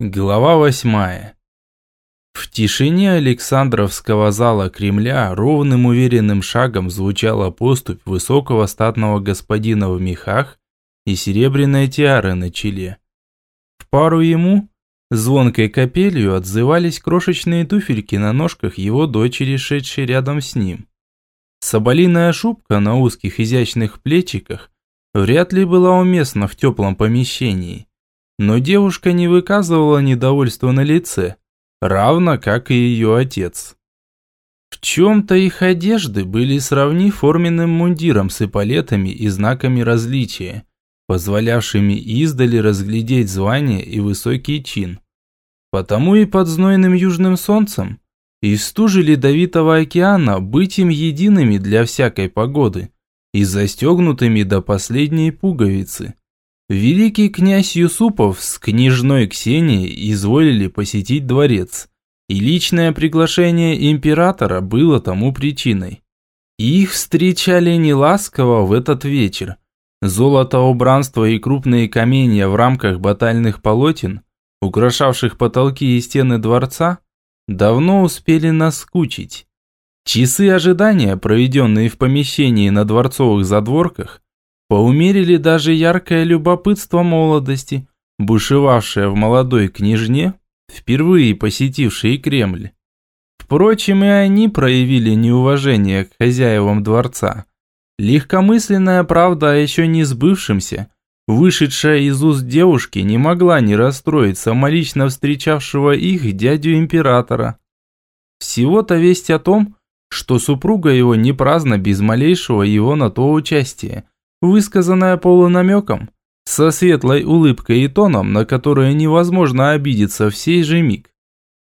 Глава восьмая. В тишине Александровского зала Кремля ровным уверенным шагом звучала поступь высокого статного господина в мехах и серебряной тиары на челе. В пару ему звонкой капелью отзывались крошечные туфельки на ножках его дочери, шедшей рядом с ним. Соболиная шубка на узких изящных плечиках вряд ли была уместна в теплом помещении но девушка не выказывала недовольства на лице, равно как и ее отец. В чем-то их одежды были сравни форменным мундиром с эполетами и знаками различия, позволявшими издали разглядеть звание и высокий чин. Потому и под знойным южным солнцем, и в стуже ледовитого океана быть им едиными для всякой погоды и застегнутыми до последней пуговицы. Великий князь Юсупов с княжной Ксенией изволили посетить дворец, и личное приглашение императора было тому причиной. Их встречали неласково в этот вечер. Золото убранство и крупные каменья в рамках батальных полотен, украшавших потолки и стены дворца, давно успели наскучить. Часы ожидания, проведенные в помещении на дворцовых задворках, Поумерили даже яркое любопытство молодости, бушевавшее в молодой княжне, впервые посетившей Кремль. Впрочем, и они проявили неуважение к хозяевам дворца. Легкомысленная правда о еще не сбывшемся, вышедшая из уст девушки, не могла не расстроить самолично встречавшего их дядю императора. Всего-то весть о том, что супруга его не праздна без малейшего его на то участия, высказанная полунамеком, со светлой улыбкой и тоном, на которую невозможно обидеться в сей же миг.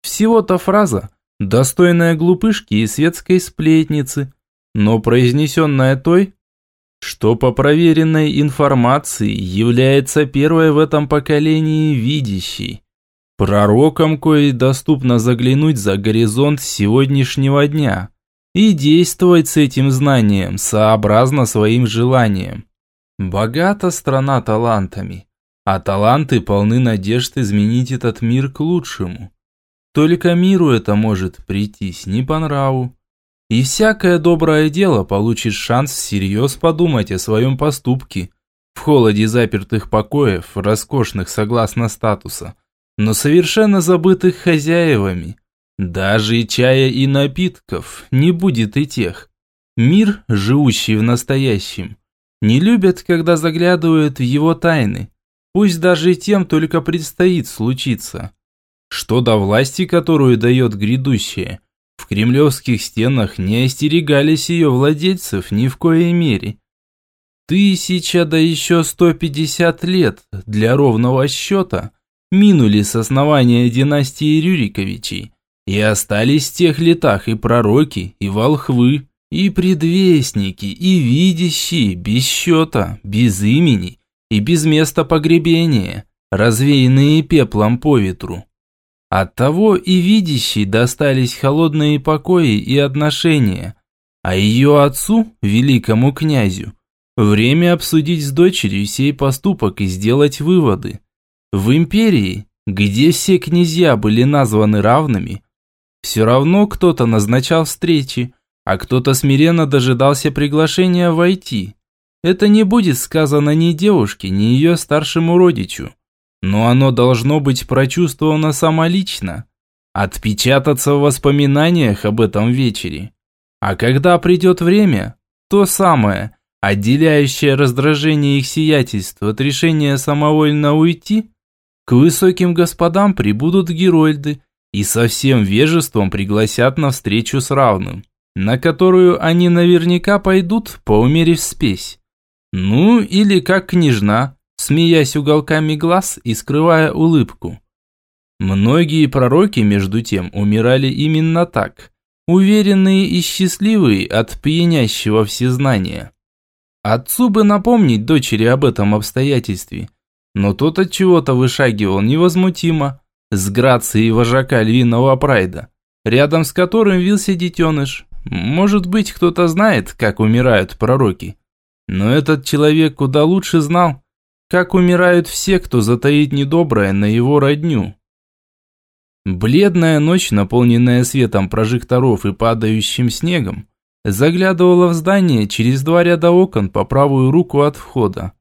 Всего-то фраза, достойная глупышки и светской сплетницы, но произнесенная той, что по проверенной информации является первой в этом поколении видящей. Пророкам, кое доступно заглянуть за горизонт сегодняшнего дня и действовать с этим знанием сообразно своим желаниям. Богата страна талантами, а таланты полны надежд изменить этот мир к лучшему. Только миру это может прийтись не по нраву. И всякое доброе дело получит шанс всерьез подумать о своем поступке в холоде запертых покоев, роскошных согласно статуса, но совершенно забытых хозяевами. Даже и чая и напитков не будет и тех. Мир, живущий в настоящем, не любят, когда заглядывают в его тайны. Пусть даже тем только предстоит случиться. Что до власти, которую дает грядущее, в кремлевских стенах не остерегались ее владельцев ни в коей мере. Тысяча да еще сто пятьдесят лет для ровного счета минули с основания династии Рюриковичей, и остались в тех летах и пророки, и волхвы, и предвестники, и видящие, без счета, без имени и без места погребения, развеянные пеплом по ветру. Оттого и видящей достались холодные покои и отношения, а ее отцу, великому князю, время обсудить с дочерью сей поступок и сделать выводы. В империи, где все князья были названы равными, все равно кто-то назначал встречи, а кто-то смиренно дожидался приглашения войти. Это не будет сказано ни девушке, ни ее старшему родичу. Но оно должно быть прочувствовано самолично, отпечататься в воспоминаниях об этом вечере. А когда придет время, то самое, отделяющее раздражение их сиятельства от решения самовольно уйти, к высоким господам прибудут герольды и со всем вежеством пригласят на встречу с равным на которую они наверняка пойдут, поумерив спесь. Ну, или как княжна, смеясь уголками глаз и скрывая улыбку. Многие пророки, между тем, умирали именно так, уверенные и счастливые от пьянящего всезнания. Отцу бы напомнить дочери об этом обстоятельстве, но тот от чего-то вышагивал невозмутимо, с грацией вожака львиного прайда, рядом с которым вился детеныш, может быть, кто-то знает, как умирают пророки. Но этот человек куда лучше знал, как умирают все, кто затаит недоброе на его родню. Бледная ночь, наполненная светом прожекторов и падающим снегом, заглядывала в здание через два ряда окон по правую руку от входа.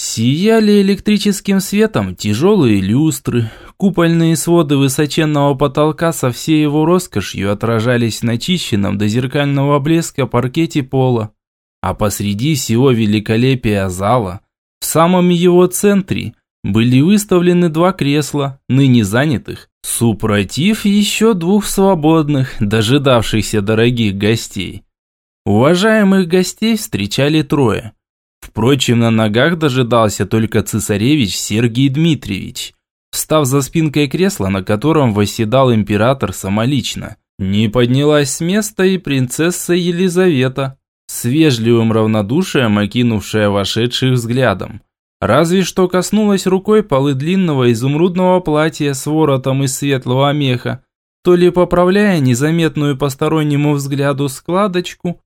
Сияли электрическим светом тяжелые люстры, купольные своды высоченного потолка со всей его роскошью отражались на чищенном до зеркального блеска паркете пола, а посреди всего великолепия зала, в самом его центре, были выставлены два кресла, ныне занятых, супротив еще двух свободных, дожидавшихся дорогих гостей. Уважаемых гостей встречали трое – Впрочем, на ногах дожидался только цесаревич Сергий Дмитриевич, встав за спинкой кресла, на котором восседал император самолично. Не поднялась с места и принцесса Елизавета, с вежливым равнодушием окинувшая вошедших взглядом. Разве что коснулась рукой полы длинного изумрудного платья с воротом из светлого меха, то ли поправляя незаметную постороннему взгляду складочку,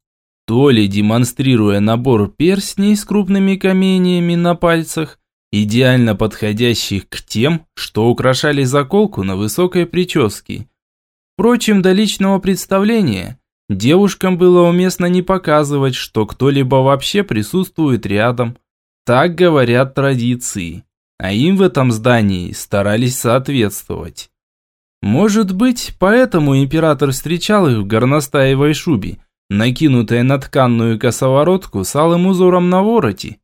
то ли демонстрируя набор перстней с крупными каменьями на пальцах, идеально подходящих к тем, что украшали заколку на высокой прическе. Впрочем, до личного представления девушкам было уместно не показывать, что кто-либо вообще присутствует рядом. Так говорят традиции, а им в этом здании старались соответствовать. Может быть, поэтому император встречал их в горностаевой шубе, накинутая на тканную косоворотку с алым узором на вороте.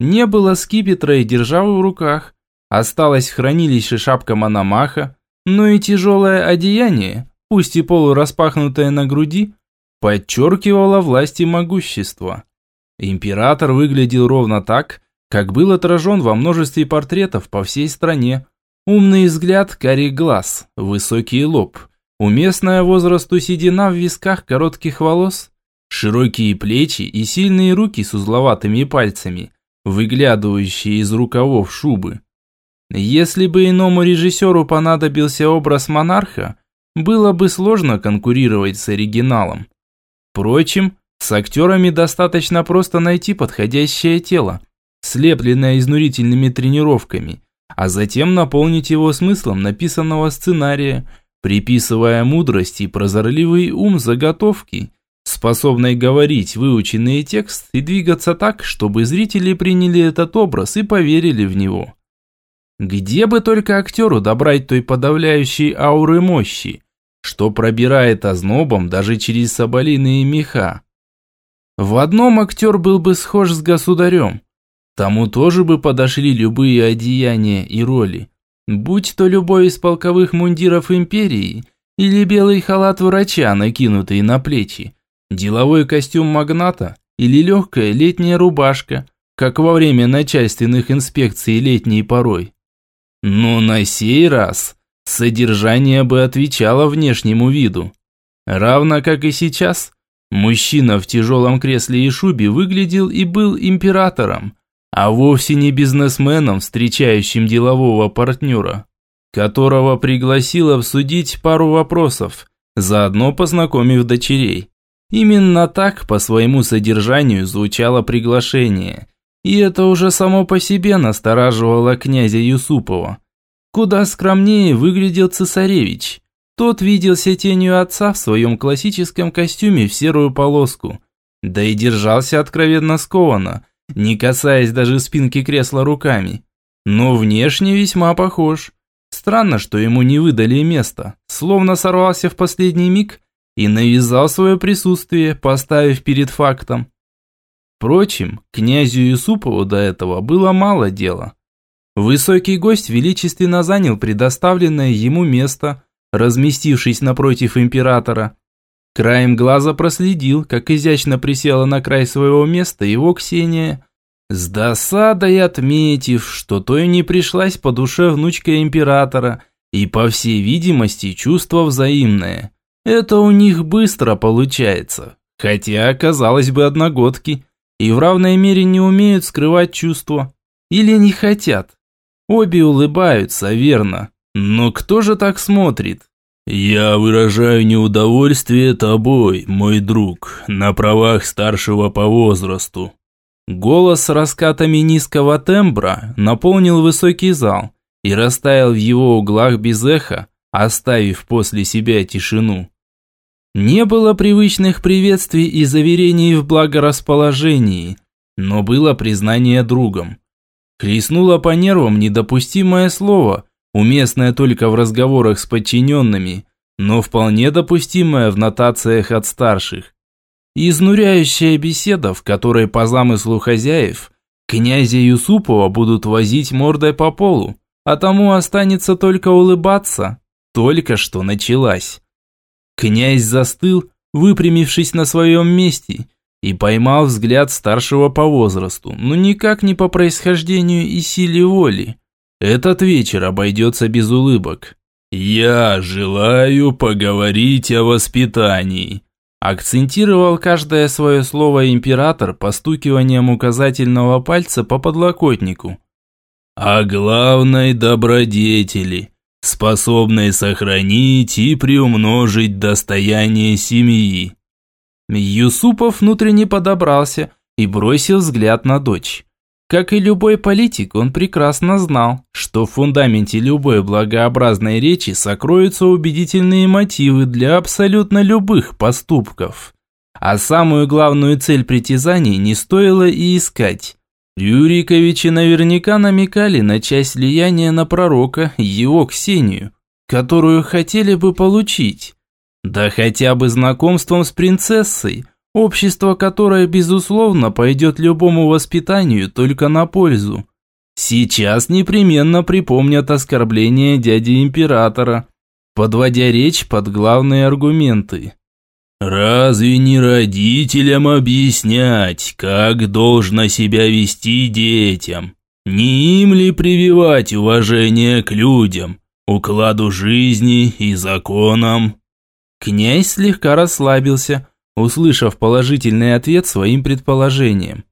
Не было скипетра и державы в руках. Осталась в хранилище шапка Мономаха, но и тяжелое одеяние, пусть и полураспахнутое на груди, подчеркивало власть и могущество. Император выглядел ровно так, как был отражен во множестве портретов по всей стране. Умный взгляд, карий глаз, высокий лоб – Уместная возрасту седина в висках коротких волос, широкие плечи и сильные руки с узловатыми пальцами, выглядывающие из рукавов шубы. Если бы иному режиссеру понадобился образ монарха, было бы сложно конкурировать с оригиналом. Впрочем, с актерами достаточно просто найти подходящее тело, слепленное изнурительными тренировками, а затем наполнить его смыслом написанного сценария – приписывая мудрость и прозорливый ум заготовки, способной говорить выученный текст и двигаться так, чтобы зрители приняли этот образ и поверили в него. Где бы только актеру добрать той подавляющей ауры мощи, что пробирает ознобом даже через соболиные меха. В одном актер был бы схож с государем, тому тоже бы подошли любые одеяния и роли. Будь то любой из полковых мундиров империи или белый халат врача, накинутый на плечи, деловой костюм магната или легкая летняя рубашка, как во время начальственных инспекций летней порой. Но на сей раз содержание бы отвечало внешнему виду. Равно как и сейчас, мужчина в тяжелом кресле и шубе выглядел и был императором, а вовсе не бизнесменом, встречающим делового партнера, которого пригласил обсудить пару вопросов, заодно познакомив дочерей. Именно так по своему содержанию звучало приглашение, и это уже само по себе настораживало князя Юсупова. Куда скромнее выглядел цесаревич. Тот виделся тенью отца в своем классическом костюме в серую полоску, да и держался откровенно скованно, не касаясь даже спинки кресла руками. Но внешне весьма похож. Странно, что ему не выдали место, словно сорвался в последний миг и навязал свое присутствие, поставив перед фактом. Впрочем, князю Юсупову до этого было мало дела. Высокий гость величественно занял предоставленное ему место, разместившись напротив императора. Краем глаза проследил, как изящно присела на край своего места его Ксения, с досадой отметив, что той не пришлась по душе внучка императора, и, по всей видимости, чувство взаимное. Это у них быстро получается, хотя, казалось бы, одногодки, и в равной мере не умеют скрывать чувства. Или не хотят. Обе улыбаются, верно. Но кто же так смотрит? «Я выражаю неудовольствие тобой, мой друг, на правах старшего по возрасту». Голос с раскатами низкого тембра наполнил высокий зал и растаял в его углах без эха, оставив после себя тишину. Не было привычных приветствий и заверений в благорасположении, но было признание другом. Хлестнуло по нервам недопустимое слово, уместное только в разговорах с подчиненными, но вполне допустимое в нотациях от старших. Изнуряющая беседа, в которой по замыслу хозяев князя Юсупова будут возить мордой по полу, а тому останется только улыбаться. Только что началась. Князь застыл, выпрямившись на своем месте, и поймал взгляд старшего по возрасту, но никак не по происхождению и силе воли. Этот вечер обойдется без улыбок. «Я желаю поговорить о воспитании», акцентировал каждое свое слово император постукиванием указательного пальца по подлокотнику. «О главной добродетели, способной сохранить и приумножить достояние семьи». Юсупов внутренне подобрался и бросил взгляд на дочь. Как и любой политик, он прекрасно знал, что в фундаменте любой благообразной речи сокроются убедительные мотивы для абсолютно любых поступков. А самую главную цель притязаний не стоило и искать. Рюриковичи наверняка намекали на часть влияния на пророка, его Ксению, которую хотели бы получить. Да хотя бы знакомством с принцессой – Общество, которое, безусловно, пойдет любому воспитанию только на пользу. Сейчас непременно припомнят оскорбление дяди императора, подводя речь под главные аргументы. «Разве не родителям объяснять, как должно себя вести детям? Не им ли прививать уважение к людям, укладу жизни и законам?» Князь слегка расслабился, услышав положительный ответ своим предположениям.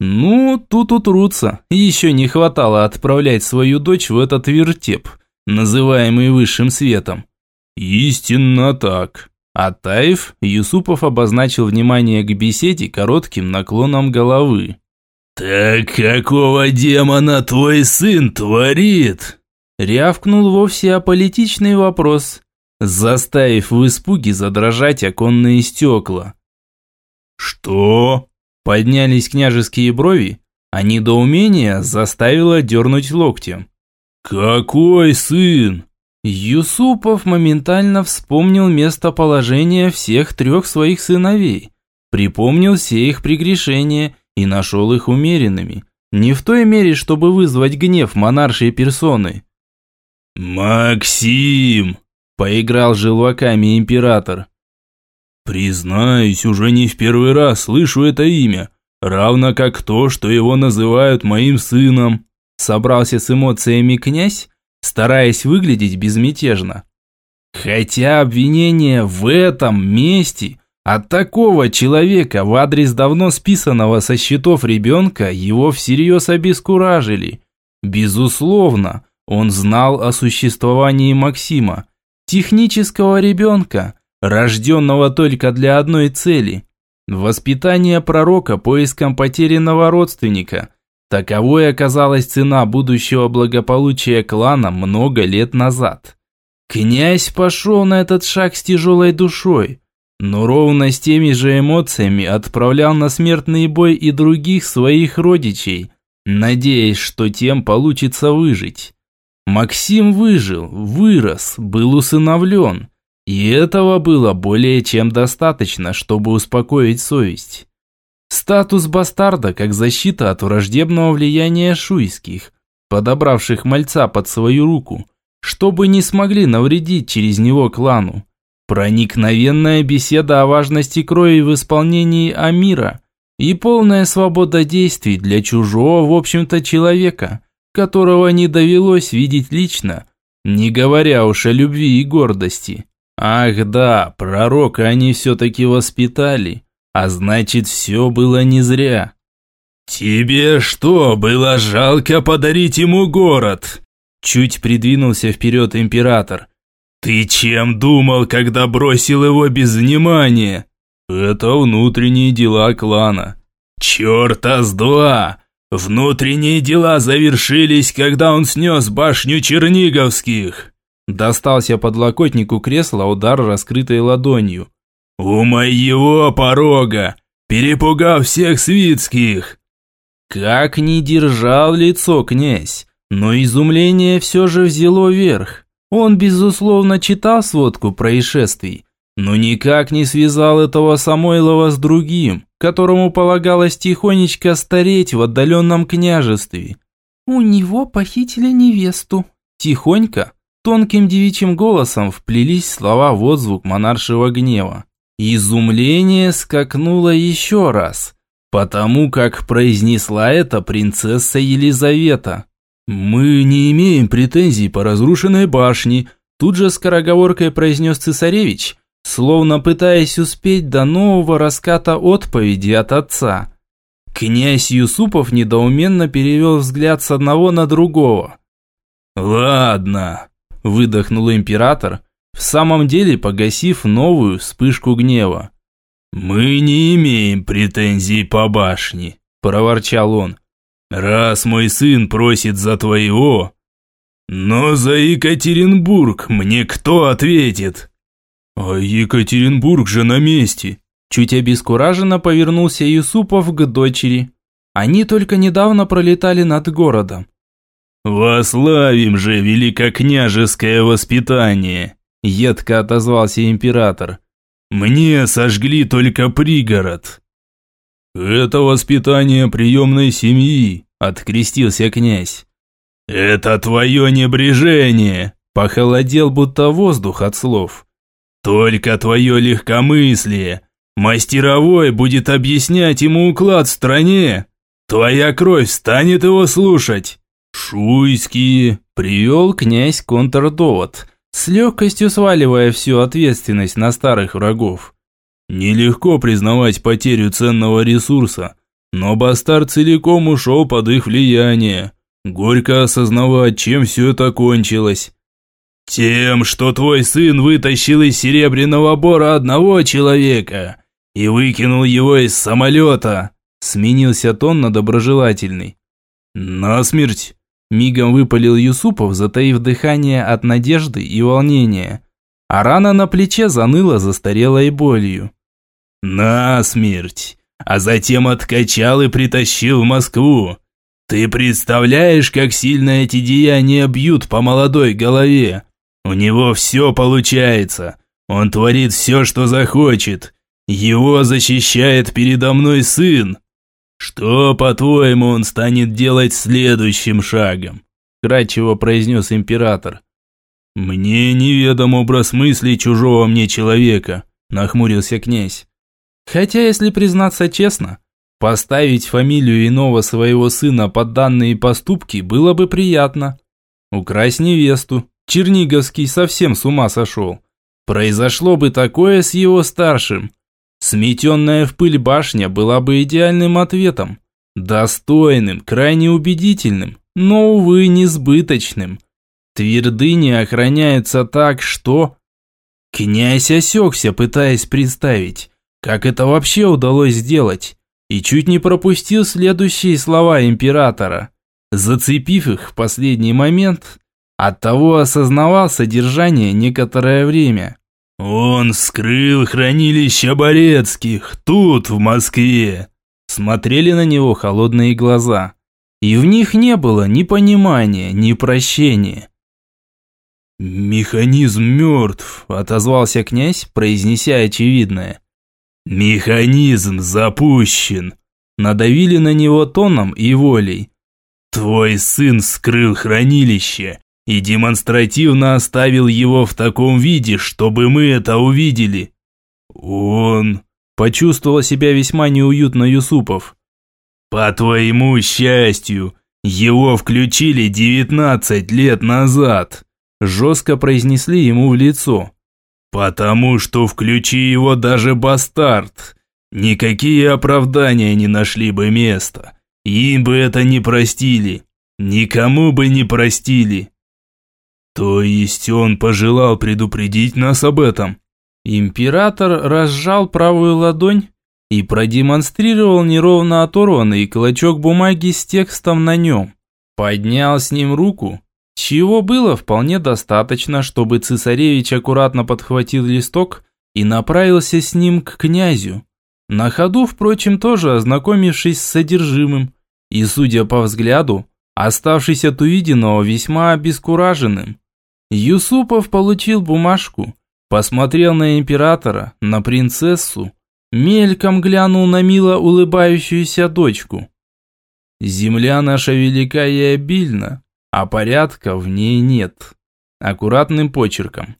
Ну, тут утрутся. Еще не хватало отправлять свою дочь в этот вертеп, называемый высшим светом. Истинно так. Оттаив, Юсупов обозначил внимание к беседе коротким наклоном головы. «Так какого демона твой сын творит?» Рявкнул вовсе аполитичный вопрос, заставив в испуге задрожать оконные стекла. «Что?» Поднялись княжеские брови, а недоумение заставило дернуть локтем. «Какой сын?» Юсупов моментально вспомнил местоположение всех трех своих сыновей, припомнил все их прегрешения и нашел их умеренными, не в той мере, чтобы вызвать гнев монаршей персоны. «Максим!» Поиграл желваками император. Признаюсь, уже не в первый раз слышу это имя, равно как то, что его называют моим сыном. Собрался с эмоциями князь, стараясь выглядеть безмятежно. Хотя обвинение в этом месте от такого человека в адрес давно списанного со счетов ребенка его всерьез обескуражили. Безусловно, он знал о существовании Максима, Технического ребенка, рожденного только для одной цели – воспитание пророка поиском потерянного родственника. Таковой оказалась цена будущего благополучия клана много лет назад. Князь пошел на этот шаг с тяжелой душой, но ровно с теми же эмоциями отправлял на смертный бой и других своих родичей, надеясь, что тем получится выжить. Максим выжил, вырос, был усыновлен. И этого было более чем достаточно, чтобы успокоить совесть. Статус бастарда как защита от враждебного влияния шуйских, подобравших мальца под свою руку, чтобы не смогли навредить через него клану. Проникновенная беседа о важности крови в исполнении Амира и полная свобода действий для чужого, в общем-то, человека, которого не довелось видеть лично, не говоря уж о любви и гордости. Ах да, пророка они все-таки воспитали, а значит все было не зря. «Тебе что, было жалко подарить ему город?» Чуть придвинулся вперед император. «Ты чем думал, когда бросил его без внимания?» «Это внутренние дела клана». «Черта с два! Внутренние дела завершились, когда он снес башню Черниговских. Достался подлокотнику кресла удар раскрытой ладонью. «У моего порога! Перепугав всех свитских!» Как ни держал лицо князь, но изумление все же взяло верх. Он, безусловно, читал сводку происшествий, но никак не связал этого Самойлова с другим, которому полагалось тихонечко стареть в отдаленном княжестве. «У него похитили невесту». Тихонько, тонким девичьим голосом вплелись слова в отзвук монаршего гнева. Изумление скакнуло еще раз, потому как произнесла это принцесса Елизавета. «Мы не имеем претензий по разрушенной башне», тут же скороговоркой произнес цесаревич, словно пытаясь успеть до нового раската отповеди от отца. Князь Юсупов недоуменно перевел взгляд с одного на другого. «Ладно», – выдохнул император, в самом деле погасив новую вспышку гнева. «Мы не имеем претензий по башне», – проворчал он. «Раз мой сын просит за твоего, но за Екатеринбург мне кто ответит?» «А Екатеринбург же на месте!» Чуть обескураженно повернулся Юсупов к дочери. Они только недавно пролетали над городом. «Вославим же великокняжеское воспитание!» Едко отозвался император. «Мне сожгли только пригород!» «Это воспитание приемной семьи», – открестился князь. «Это твое небрежение!» – похолодел будто воздух от слов. Только твое легкомыслие. Мастеровой будет объяснять ему уклад в стране. Твоя кровь станет его слушать. Шуйские, привел князь контрдовод, с легкостью сваливая всю ответственность на старых врагов. Нелегко признавать потерю ценного ресурса, но бастард целиком ушел под их влияние. Горько осознавать, чем все это кончилось. Тем, что твой сын вытащил из серебряного бора одного человека и выкинул его из самолета, сменился тон на доброжелательный. Насмерть, мигом выпалил Юсупов, затаив дыхание от надежды и волнения. А рана на плече заныла застарелой болью. Насмерть, а затем откачал и притащил в Москву. Ты представляешь, как сильно эти деяния бьют по молодой голове? У него все получается. Он творит все, что захочет. Его защищает передо мной сын. Что, по-твоему, он станет делать следующим шагом? Кратчево произнес император. Мне неведом образ мыслей чужого мне человека, нахмурился князь. Хотя, если признаться честно, поставить фамилию иного своего сына под данные поступки было бы приятно. Украсть невесту, Черниговский совсем с ума сошел. Произошло бы такое с его старшим. Сметенная в пыль башня была бы идеальным ответом. Достойным, крайне убедительным, но, увы, несбыточным. Твердыни охраняются так, что... Князь осекся, пытаясь представить, как это вообще удалось сделать, и чуть не пропустил следующие слова императора. Зацепив их в последний момент, Оттого осознавал содержание некоторое время. «Он скрыл хранилище Борецких, тут, в Москве!» Смотрели на него холодные глаза. И в них не было ни понимания, ни прощения. «Механизм мертв», – отозвался князь, произнеся очевидное. «Механизм запущен», – надавили на него тоном и волей. «Твой сын скрыл хранилище и демонстративно оставил его в таком виде, чтобы мы это увидели. Он почувствовал себя весьма неуютно Юсупов. По твоему счастью, его включили 19 лет назад, жестко произнесли ему в лицо. Потому что включи его даже бастард. Никакие оправдания не нашли бы места. Им бы это не простили. Никому бы не простили. То есть он пожелал предупредить нас об этом? Император разжал правую ладонь и продемонстрировал неровно оторванный клочок бумаги с текстом на нем. Поднял с ним руку чего было вполне достаточно, чтобы цесаревич аккуратно подхватил листок и направился с ним к князю. На ходу, впрочем, тоже ознакомившись с содержимым, и, судя по взгляду, оставшись от увиденного весьма обескураженным. Юсупов получил бумажку, посмотрел на императора, на принцессу, мельком глянул на мило улыбающуюся дочку. «Земля наша велика и обильна, а порядка в ней нет». Аккуратным почерком.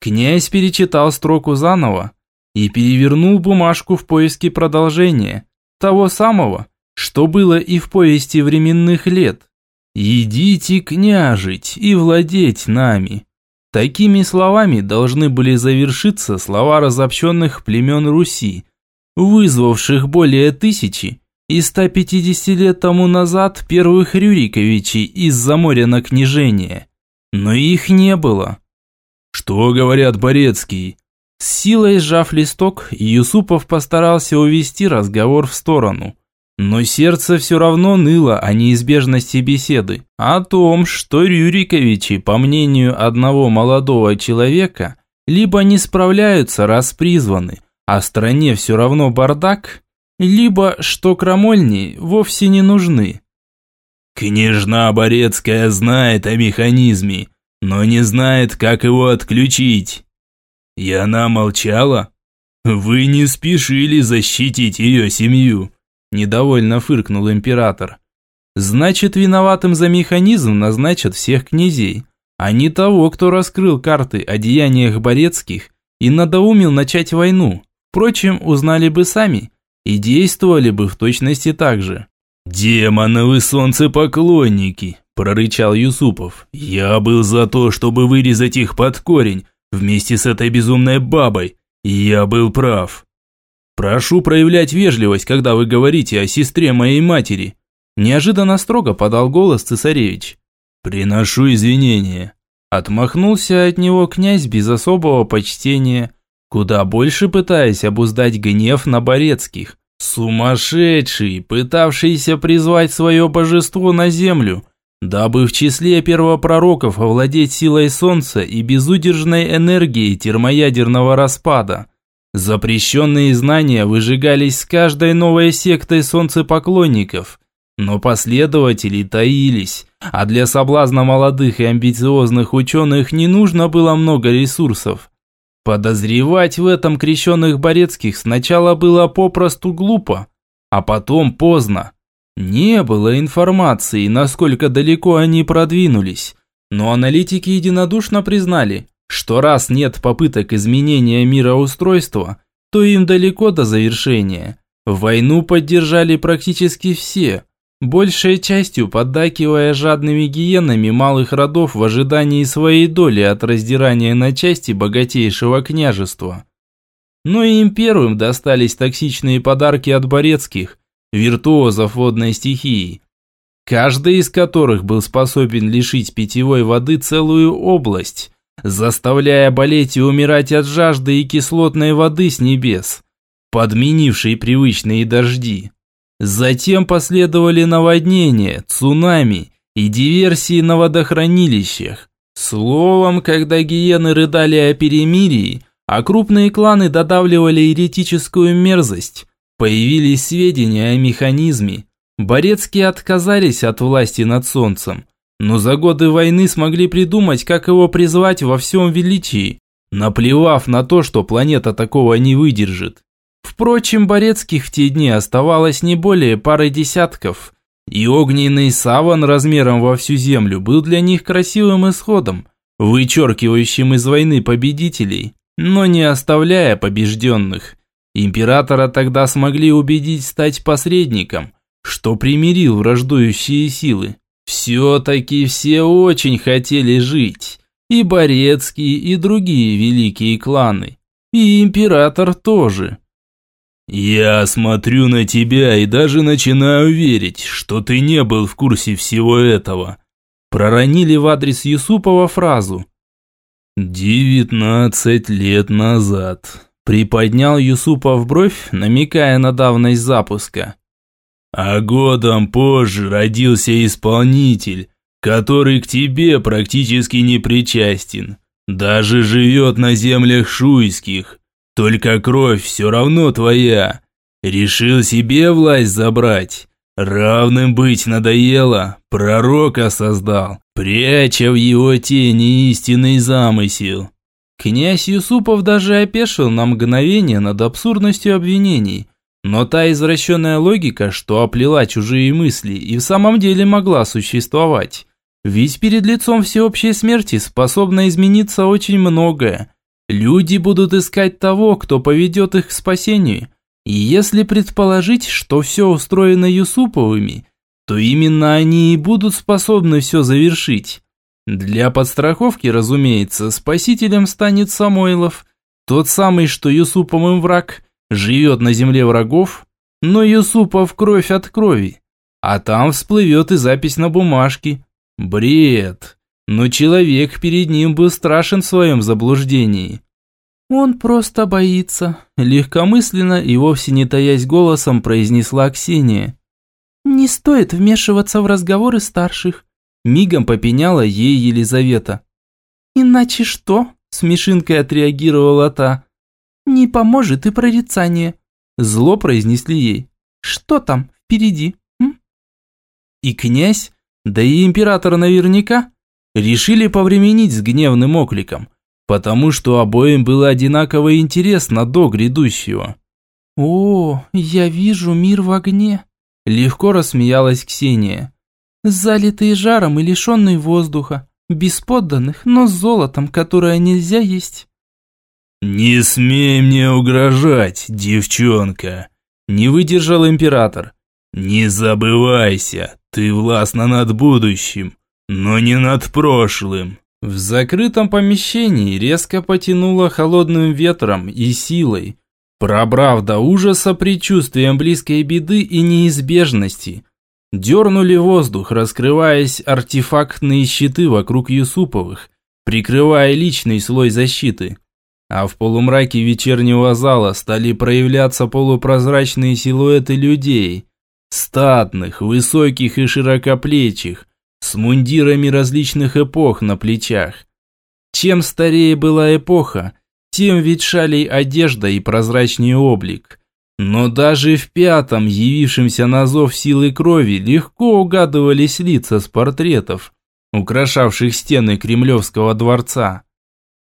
Князь перечитал строку заново и перевернул бумажку в поиске продолжения, того самого, что было и в повести временных лет. «Идите княжить и владеть нами». Такими словами должны были завершиться слова разобщенных племен Руси, вызвавших более тысячи и 150 лет тому назад первых Рюриковичей из-за моря на княжение. Но их не было. «Что говорят Борецкий?» С силой сжав листок, Юсупов постарался увести разговор в сторону. Но сердце все равно ныло о неизбежности беседы. О том, что Рюриковичи, по мнению одного молодого человека, либо не справляются, раз призваны, а стране все равно бардак, либо, что крамольни, вовсе не нужны. «Княжна Борецкая знает о механизме, но не знает, как его отключить». И она молчала? Вы не спешили защитить ее семью. Недовольно фыркнул император. Значит, виноватым за механизм назначат всех князей, а не того, кто раскрыл карты о деяниях Борецких и надоумил начать войну. Впрочем, узнали бы сами и действовали бы в точности так же. «Демоновы солнцепоклонники!» – прорычал Юсупов. «Я был за то, чтобы вырезать их под корень вместе с этой безумной бабой. Я был прав. «Прошу проявлять вежливость, когда вы говорите о сестре моей матери», неожиданно строго подал голос цесаревич. «Приношу извинения». Отмахнулся от него князь без особого почтения, куда больше пытаясь обуздать гнев на Борецких. Сумасшедший, пытавшийся призвать свое божество на землю, дабы в числе первопророков овладеть силой солнца и безудержной энергией термоядерного распада. Запрещенные знания выжигались с каждой новой сектой солнцепоклонников, но последователи таились, а для соблазна молодых и амбициозных ученых не нужно было много ресурсов. Подозревать в этом крещенных Борецких сначала было попросту глупо, а потом поздно. Не было информации, насколько далеко они продвинулись, но аналитики единодушно признали, что раз нет попыток изменения мироустройства, то им далеко до завершения. Войну поддержали практически все, большей частью поддакивая жадными гиенами малых родов в ожидании своей доли от раздирания на части богатейшего княжества. Но и им первым достались токсичные подарки от Борецких, виртуозов водной стихии, каждый из которых был способен лишить питьевой воды целую область, заставляя болеть и умирать от жажды и кислотной воды с небес, подменившей привычные дожди. Затем последовали наводнения, цунами и диверсии на водохранилищах. Словом, когда гиены рыдали о перемирии, а крупные кланы додавливали еретическую мерзость, появились сведения о механизме. Борецкие отказались от власти над солнцем, но за годы войны смогли придумать, как его призвать во всем величии, наплевав на то, что планета такого не выдержит. Впрочем, Борецких в те дни оставалось не более пары десятков, и огненный саван размером во всю Землю был для них красивым исходом, вычеркивающим из войны победителей, но не оставляя побежденных. Императора тогда смогли убедить стать посредником, что примирил враждующие силы. Все-таки все очень хотели жить. И Борецкий, и другие великие кланы. И император тоже. «Я смотрю на тебя и даже начинаю верить, что ты не был в курсе всего этого», проронили в адрес Юсупова фразу. «Девятнадцать лет назад», приподнял Юсупов бровь, намекая на давность запуска. А годом позже родился исполнитель, который к тебе практически не причастен. Даже живет на землях шуйских. Только кровь все равно твоя. Решил себе власть забрать. Равным быть надоело, пророка создал, пряча в его тени истинный замысел. Князь Юсупов даже опешил на мгновение над абсурдностью обвинений. Но та извращенная логика, что оплела чужие мысли, и в самом деле могла существовать. Ведь перед лицом всеобщей смерти способно измениться очень многое. Люди будут искать того, кто поведет их к спасению. И если предположить, что все устроено Юсуповыми, то именно они и будут способны все завершить. Для подстраховки, разумеется, спасителем станет Самойлов, тот самый, что Юсуповым враг, живет на земле врагов, но Юсупов кровь от крови. А там всплывет и запись на бумажке. Бред. Но человек перед ним был страшен в своем заблуждении. «Он просто боится», – легкомысленно и вовсе не таясь голосом произнесла Ксения. «Не стоит вмешиваться в разговоры старших», – мигом попеняла ей Елизавета. «Иначе что?» – смешинкой отреагировала та. «Не поможет и прорицание», – зло произнесли ей. «Что там впереди?» м? И князь, да и император наверняка, решили повременить с гневным окликом – потому что обоим было одинаково интересно до грядущего. «О, я вижу мир в огне», – легко рассмеялась Ксения. «Залитый жаром и лишенный воздуха, без подданных, но с золотом, которое нельзя есть». «Не смей мне угрожать, девчонка!» Не выдержал император. «Не забывайся, ты властна над будущим, но не над прошлым. В закрытом помещении резко потянуло холодным ветром и силой, пробрав до ужаса предчувствием близкой беды и неизбежности. Дернули воздух, раскрываясь артефактные щиты вокруг Юсуповых, прикрывая личный слой защиты. А в полумраке вечернего зала стали проявляться полупрозрачные силуэты людей, статных, высоких и широкоплечих, с мундирами различных эпох на плечах. Чем старее была эпоха, тем ветшалей одежда и прозрачнее облик. Но даже в пятом, явившемся на зов силы крови, легко угадывались лица с портретов, украшавших стены Кремлевского дворца.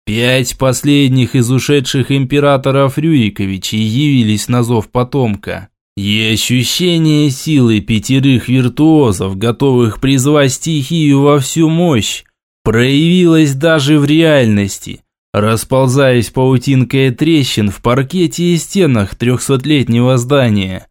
Пять последних из ушедших императоров Рюриковичей явились на зов потомка. И ощущение силы пятерых виртуозов, готовых призвать стихию во всю мощь, проявилось даже в реальности, расползаясь паутинкой трещин в паркете и стенах трехсотлетнего здания.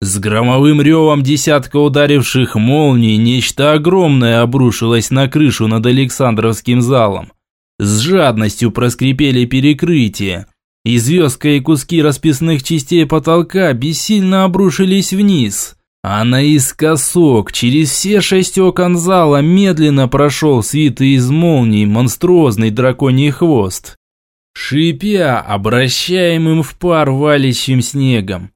С громовым ревом десятка ударивших молний нечто огромное обрушилось на крышу над Александровским залом. С жадностью проскрипели перекрытия, и звездка и куски расписных частей потолка бессильно обрушились вниз. А наискосок через все шесть окон зала медленно прошел свитый из молний монструозный драконий хвост, шипя обращаемым в пар валящим снегом.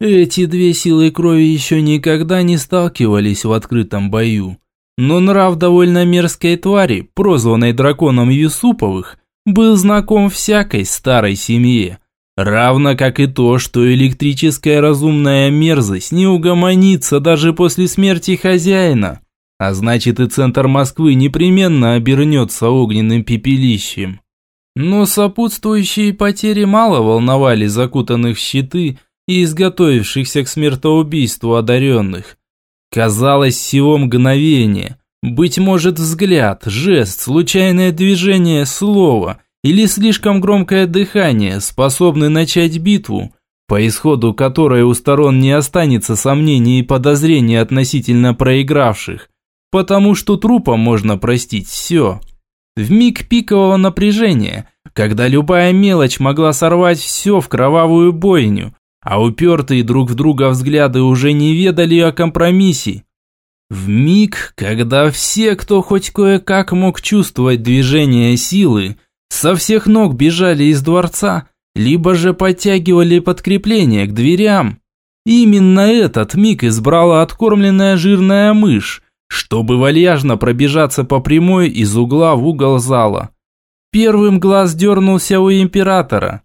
Эти две силы крови еще никогда не сталкивались в открытом бою. Но нрав довольно мерзкой твари, прозванной драконом Юсуповых, был знаком всякой старой семье. Равно как и то, что электрическая разумная мерзость не угомонится даже после смерти хозяина. А значит и центр Москвы непременно обернется огненным пепелищем. Но сопутствующие потери мало волновали закутанных в щиты и изготовившихся к смертоубийству одаренных. Казалось, всего мгновение – быть может взгляд, жест, случайное движение, слово или слишком громкое дыхание способны начать битву, по исходу которой у сторон не останется сомнений и подозрений относительно проигравших, потому что трупам можно простить все. В миг пикового напряжения, когда любая мелочь могла сорвать все в кровавую бойню, а упертые друг в друга взгляды уже не ведали о компромиссе, в миг, когда все, кто хоть кое-как мог чувствовать движение силы, со всех ног бежали из дворца, либо же подтягивали подкрепление к дверям. Именно этот миг избрала откормленная жирная мышь, чтобы вальяжно пробежаться по прямой из угла в угол зала. Первым глаз дернулся у императора.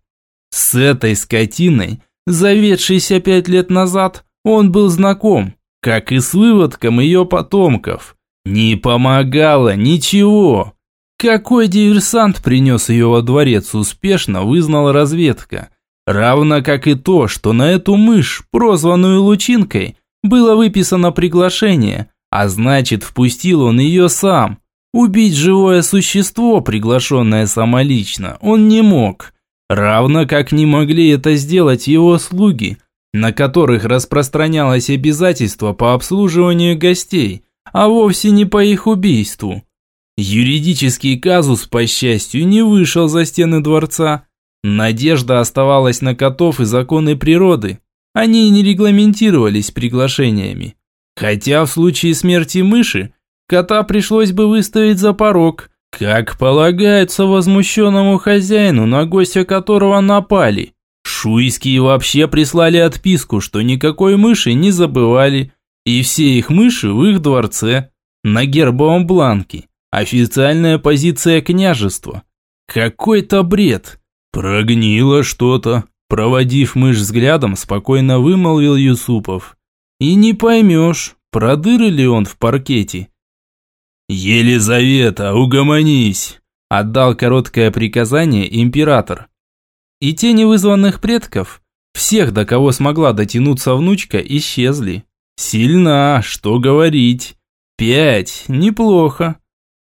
С этой скотиной, заведшейся пять лет назад, он был знаком, как и с выводком ее потомков. Не помогало ничего. Какой диверсант принес ее во дворец, успешно вызнала разведка. Равно как и то, что на эту мышь, прозванную Лучинкой, было выписано приглашение, а значит впустил он ее сам. Убить живое существо, приглашенное самолично, он не мог. Равно как не могли это сделать его слуги, на которых распространялось обязательство по обслуживанию гостей, а вовсе не по их убийству. Юридический казус, по счастью, не вышел за стены дворца. Надежда оставалась на котов и законы природы. Они не регламентировались приглашениями. Хотя в случае смерти мыши, кота пришлось бы выставить за порог, как полагается возмущенному хозяину, на гостя которого напали. Шуйские вообще прислали отписку, что никакой мыши не забывали, и все их мыши в их дворце, на гербовом бланке. Официальная позиция княжества. Какой-то бред. Прогнило что-то. Проводив мышь взглядом, спокойно вымолвил Юсупов. И не поймешь, продыры ли он в паркете. «Елизавета, угомонись!» Отдал короткое приказание император. И тени вызванных предков, всех, до кого смогла дотянуться внучка, исчезли. Сильна, что говорить. Пять, неплохо.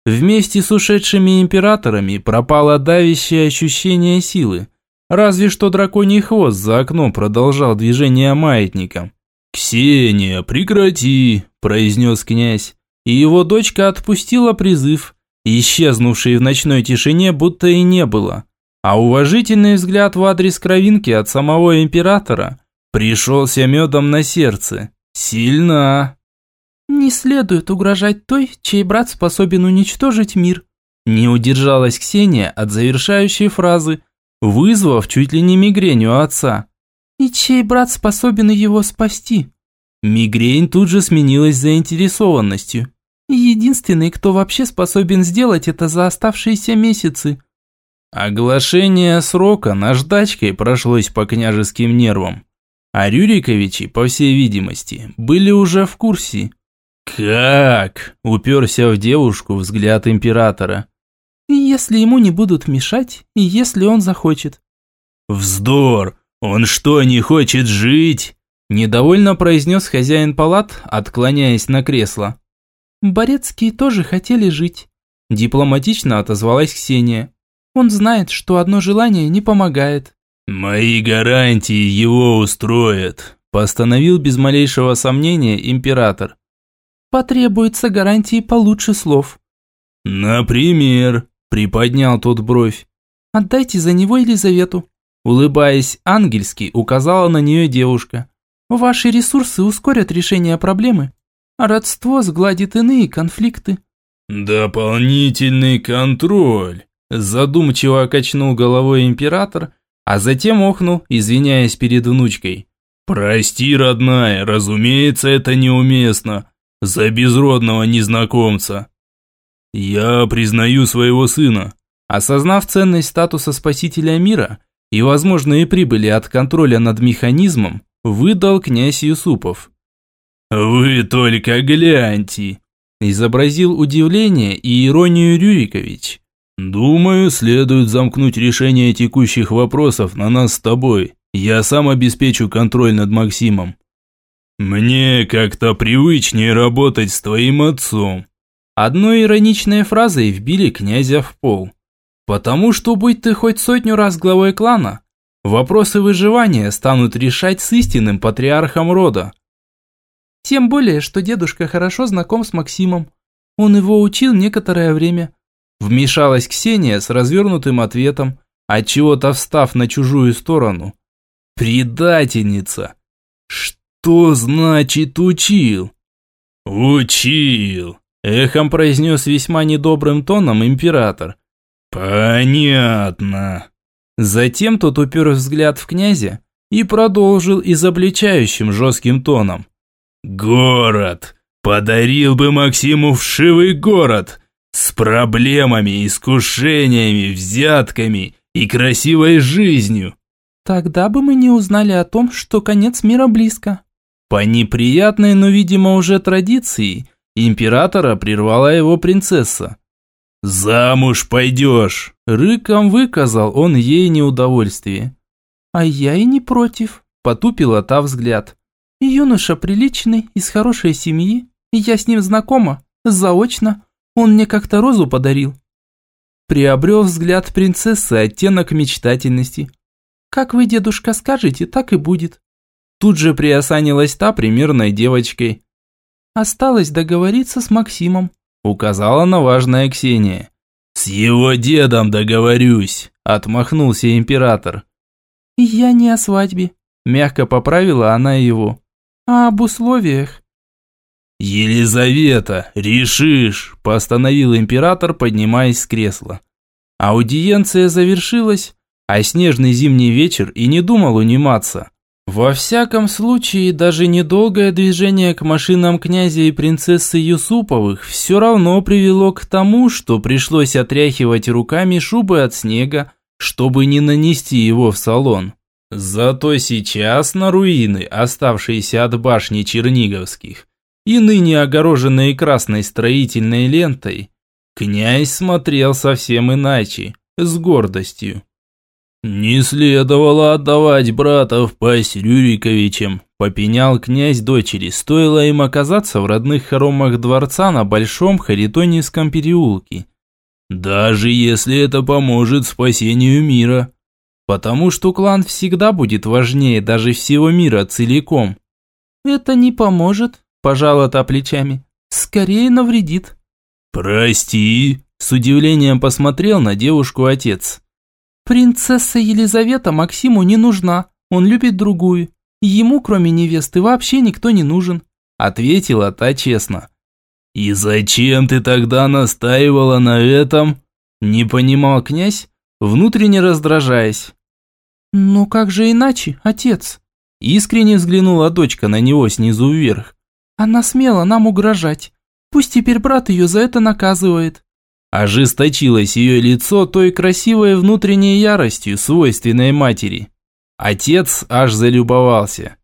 Вместе с ушедшими императорами пропало давящее ощущение силы. Разве что драконий хвост за окном продолжал движение маятником. «Ксения, прекрати!» – произнес князь. И его дочка отпустила призыв, исчезнувший в ночной тишине будто и не было. А уважительный взгляд в адрес кровинки от самого императора пришелся медом на сердце. Сильно. Не следует угрожать той, чей брат способен уничтожить мир. Не удержалась Ксения от завершающей фразы, вызвав чуть ли не мигрень у отца. И чей брат способен его спасти? Мигрень тут же сменилась заинтересованностью. Единственный, кто вообще способен сделать это за оставшиеся месяцы. Оглашение срока наждачкой прошлось по княжеским нервам. А Рюриковичи, по всей видимости, были уже в курсе. «Как?» – уперся в девушку взгляд императора. «Если ему не будут мешать, и если он захочет». «Вздор! Он что, не хочет жить?» Недовольно произнес хозяин палат, отклоняясь на кресло. «Борецкие тоже хотели жить», – дипломатично отозвалась Ксения. «Он знает, что одно желание не помогает». «Мои гарантии его устроят», – постановил без малейшего сомнения император. «Потребуется гарантии получше слов». «Например», – приподнял тот бровь. «Отдайте за него Елизавету», – улыбаясь ангельски, указала на нее девушка. «Ваши ресурсы ускорят решение проблемы, родство сгладит иные конфликты». «Дополнительный контроль», – задумчиво качнул головой император – а затем охнул, извиняясь перед внучкой. «Прости, родная, разумеется, это неуместно. За безродного незнакомца». «Я признаю своего сына». Осознав ценность статуса спасителя мира и возможные прибыли от контроля над механизмом, выдал князь Юсупов. «Вы только гляньте!» Изобразил удивление и иронию Рюрикович. «Думаю, следует замкнуть решение текущих вопросов на нас с тобой. Я сам обеспечу контроль над Максимом». «Мне как-то привычнее работать с твоим отцом». Одной ироничной фразой вбили князя в пол. «Потому что, будь ты хоть сотню раз главой клана, вопросы выживания станут решать с истинным патриархом рода». «Тем более, что дедушка хорошо знаком с Максимом. Он его учил некоторое время». Вмешалась Ксения с развернутым ответом, отчего-то встав на чужую сторону. «Предательница! Что значит учил?» «Учил!» – эхом произнес весьма недобрым тоном император. «Понятно». Затем тот упер взгляд в князя и продолжил изобличающим жестким тоном. «Город! Подарил бы Максиму вшивый город с проблемами, искушениями, взятками и красивой жизнью. Тогда бы мы не узнали о том, что конец мира близко. По неприятной, но, видимо, уже традиции, императора прервала его принцесса. «Замуж пойдешь!» Рыком выказал он ей неудовольствие. «А я и не против», – потупила та взгляд. «Юноша приличный, из хорошей семьи, я с ним знакома, заочно. Он мне как-то розу подарил». Приобрел взгляд принцессы оттенок мечтательности. «Как вы, дедушка, скажете, так и будет». Тут же приосанилась та примерной девочкой. «Осталось договориться с Максимом», – указала на важное Ксения. «С его дедом договорюсь», – отмахнулся император. «Я не о свадьбе», – мягко поправила она его. «А об условиях». «Елизавета, решишь», – постановил император, поднимаясь с кресла. Аудиенция завершилась, а снежный зимний вечер и не думал униматься. Во всяком случае, даже недолгое движение к машинам князя и принцессы Юсуповых все равно привело к тому, что пришлось отряхивать руками шубы от снега, чтобы не нанести его в салон. Зато сейчас на руины, оставшиеся от башни Черниговских, и ныне огороженные красной строительной лентой, князь смотрел совсем иначе, с гордостью. «Не следовало отдавать брата в пасть Рюриковичем», – попенял князь дочери, стоило им оказаться в родных хоромах дворца на Большом Харитонийском переулке. «Даже если это поможет спасению мира, потому что клан всегда будет важнее даже всего мира целиком». «Это не поможет», – пожала та плечами, – «скорее навредит». «Прости», – с удивлением посмотрел на девушку отец. Принцесса Елизавета Максиму не нужна, он любит другую. Ему, кроме невесты, вообще никто не нужен», – ответила та честно. «И зачем ты тогда настаивала на этом?» – не понимал князь, внутренне раздражаясь. «Ну как же иначе, отец?» – искренне взглянула дочка на него снизу вверх. «Она смела нам угрожать. Пусть теперь брат ее за это наказывает». Ожесточилось ее лицо той красивой внутренней яростью, свойственной матери. Отец аж залюбовался.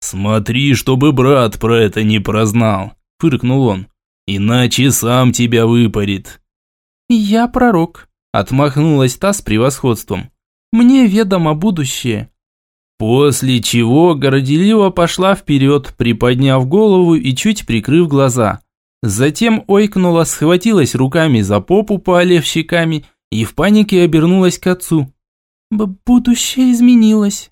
«Смотри, чтобы брат про это не прознал», – фыркнул он. «Иначе сам тебя выпарит». «Я пророк», – отмахнулась та с превосходством. «Мне ведомо будущее». После чего горделиво пошла вперед, приподняв голову и чуть прикрыв глаза. Затем ойкнула, схватилась руками за попу, поолев щеками, и в панике обернулась к отцу. «Будущее изменилось»,